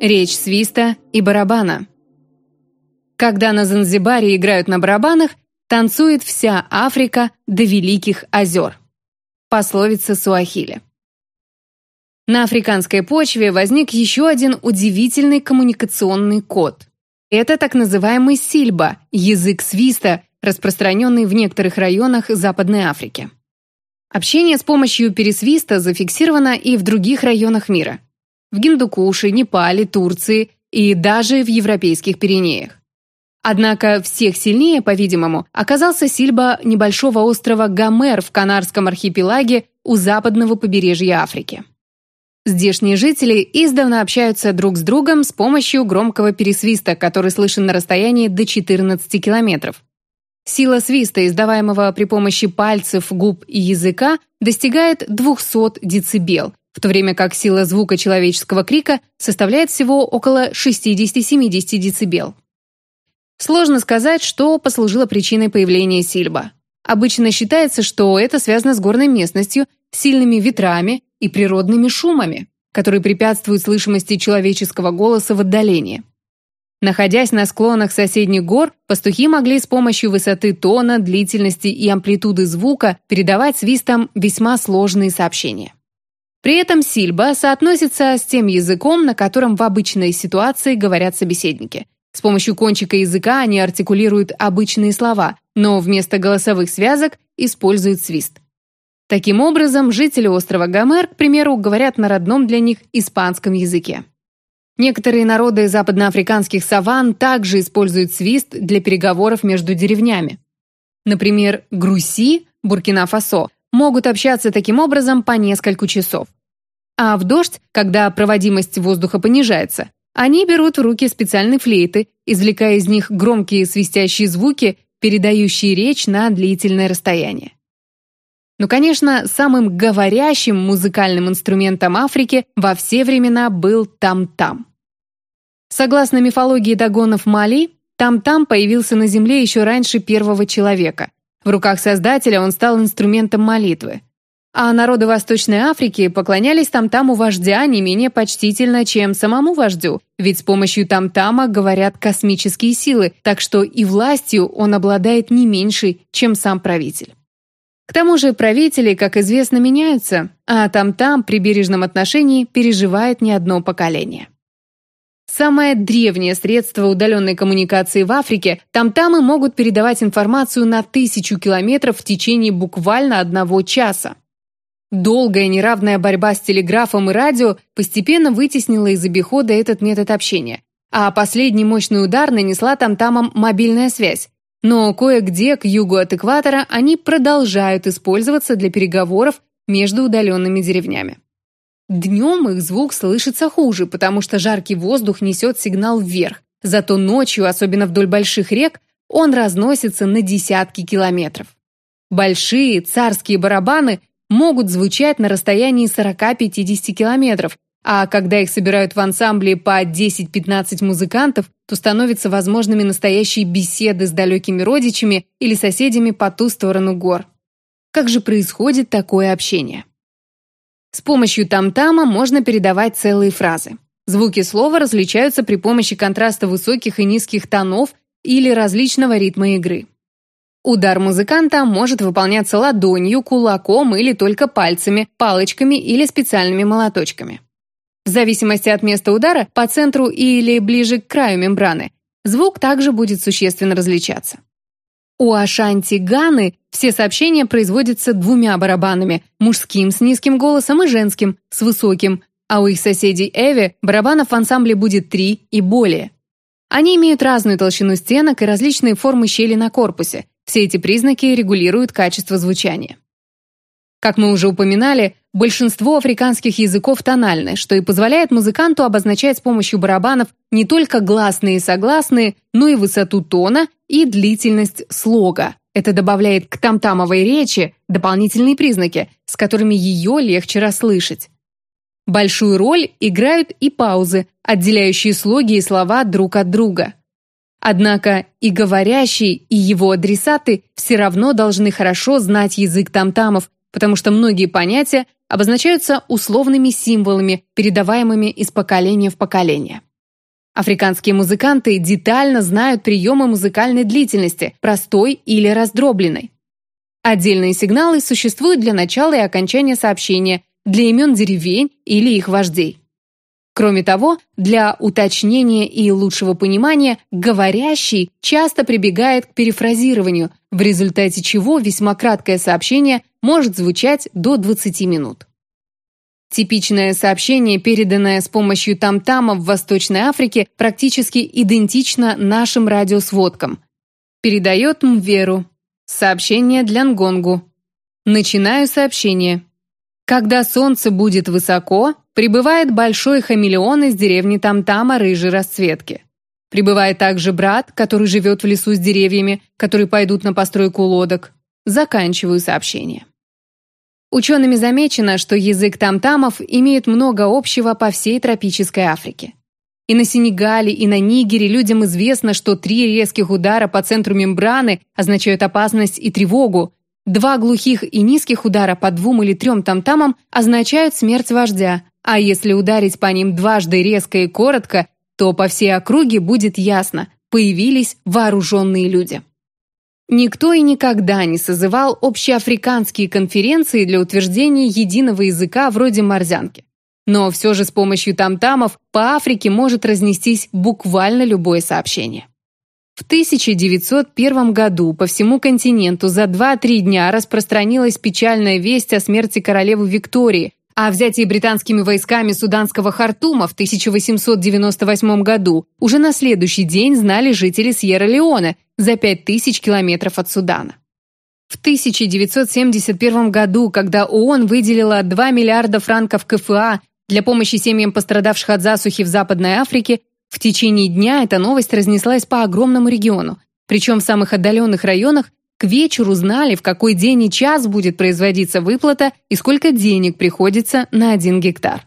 Речь свиста и барабана. Когда на Занзибаре играют на барабанах, танцует вся Африка до Великих озер. Пословица Суахили. На африканской почве возник еще один удивительный коммуникационный код. Это так называемый сильба, язык свиста, распространенный в некоторых районах Западной Африки. Общение с помощью пересвиста зафиксировано и в других районах мира. В Гиндукуше, Непале, Турции и даже в европейских Пиренеях. Однако всех сильнее, по-видимому, оказался сильба небольшого острова Гомер в Канарском архипелаге у западного побережья Африки. Здешние жители издавна общаются друг с другом с помощью громкого пересвиста, который слышен на расстоянии до 14 километров. Сила свиста, издаваемого при помощи пальцев, губ и языка, достигает 200 дБ, в то время как сила звука человеческого крика составляет всего около 60-70 дБ. Сложно сказать, что послужило причиной появления сильба. Обычно считается, что это связано с горной местностью, сильными ветрами и природными шумами, которые препятствуют слышимости человеческого голоса в отдалении. Находясь на склонах соседних гор, пастухи могли с помощью высоты тона, длительности и амплитуды звука передавать свистом весьма сложные сообщения. При этом сильба соотносится с тем языком, на котором в обычной ситуации говорят собеседники. С помощью кончика языка они артикулируют обычные слова, но вместо голосовых связок используют свист. Таким образом, жители острова Гомер, к примеру, говорят на родном для них испанском языке. Некоторые народы западноафриканских саван также используют свист для переговоров между деревнями. Например, груси, Буркина-Фасо, могут общаться таким образом по несколько часов. А в дождь, когда проводимость воздуха понижается, они берут в руки специальные флейты, извлекая из них громкие свистящие звуки, передающие речь на длительное расстояние. Но, конечно, самым говорящим музыкальным инструментом Африки во все времена был там-там. Согласно мифологии догонов Мали, там-там появился на Земле еще раньше первого человека. В руках Создателя он стал инструментом молитвы. А народы Восточной Африки поклонялись там-таму вождя не менее почтительно, чем самому вождю, ведь с помощью там-тама говорят космические силы, так что и властью он обладает не меньшей, чем сам правитель. К тому же правители, как известно, меняются, а там-там при бережном отношении переживает не одно поколение. Самое древнее средство удаленной коммуникации в Африке, там-тамы могут передавать информацию на тысячу километров в течение буквально одного часа. Долгая неравная борьба с телеграфом и радио постепенно вытеснила из обихода этот метод общения, а последний мощный удар нанесла там-тамам мобильная связь. Но кое-где к югу от экватора они продолжают использоваться для переговоров между удаленными деревнями. Днем их звук слышится хуже, потому что жаркий воздух несет сигнал вверх, зато ночью, особенно вдоль больших рек, он разносится на десятки километров. Большие царские барабаны могут звучать на расстоянии 40-50 километров, а когда их собирают в ансамбле по 10-15 музыкантов, то становятся возможными настоящие беседы с далекими родичами или соседями по ту сторону гор. Как же происходит такое общение? С помощью там-тама можно передавать целые фразы. Звуки слова различаются при помощи контраста высоких и низких тонов или различного ритма игры. Удар музыканта может выполняться ладонью, кулаком или только пальцами, палочками или специальными молоточками. В зависимости от места удара, по центру или ближе к краю мембраны, звук также будет существенно различаться. У Ашанти Ганы все сообщения производятся двумя барабанами, мужским с низким голосом и женским с высоким, а у их соседей Эви барабанов в ансамбле будет три и более. Они имеют разную толщину стенок и различные формы щели на корпусе, все эти признаки регулируют качество звучания. Как мы уже упоминали, большинство африканских языков тональны, что и позволяет музыканту обозначать с помощью барабанов не только гласные и согласные, но и высоту тона и длительность слога. Это добавляет к тамтамовой речи дополнительные признаки, с которыми ее легче расслышать. Большую роль играют и паузы, отделяющие слоги и слова друг от друга – Однако и говорящий, и его адресаты все равно должны хорошо знать язык тамтамов, потому что многие понятия обозначаются условными символами, передаваемыми из поколения в поколение. Африканские музыканты детально знают приемы музыкальной длительности, простой или раздробленной. Отдельные сигналы существуют для начала и окончания сообщения, для имен деревень или их вождей. Кроме того, для уточнения и лучшего понимания говорящий часто прибегает к перефразированию, в результате чего весьма краткое сообщение может звучать до 20 минут. Типичное сообщение, переданное с помощью там-тама в Восточной Африке, практически идентично нашим радиосводкам. Передает Мверу. Сообщение для Нгонгу. Начинаю сообщение. Когда солнце будет высоко, прибывает большой хамелеон из деревни Тамтама рыжей расцветки. Прибывает также брат, который живет в лесу с деревьями, которые пойдут на постройку лодок. Заканчиваю сообщение. Учеными замечено, что язык тамтамов имеет много общего по всей тропической Африке. И на Сенегале, и на Нигере людям известно, что три резких удара по центру мембраны означают опасность и тревогу, Два глухих и низких удара по двум или трем тамтамам означают смерть вождя, а если ударить по ним дважды резко и коротко, то по всей округе будет ясно – появились вооруженные люди. Никто и никогда не созывал общеафриканские конференции для утверждения единого языка вроде морзянки. Но все же с помощью тамтамов по Африке может разнестись буквально любое сообщение. В 1901 году по всему континенту за 2-3 дня распространилась печальная весть о смерти королевы Виктории, а о взятии британскими войсками суданского Хартума в 1898 году уже на следующий день знали жители Сьерра-Леоне за 5000 километров от Судана. В 1971 году, когда ООН выделила 2 миллиарда франков КФА для помощи семьям пострадавших от засухи в Западной Африке, в течение дня эта новость разнеслась по огромному региону, причем в самых отдаленных районах к вечеру знали, в какой день и час будет производиться выплата и сколько денег приходится на один гектар.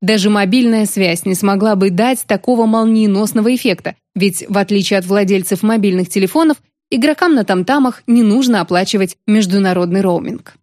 Даже мобильная связь не смогла бы дать такого молниеносного эффекта, ведь, в отличие от владельцев мобильных телефонов, игрокам на тамтамах не нужно оплачивать международный роуминг.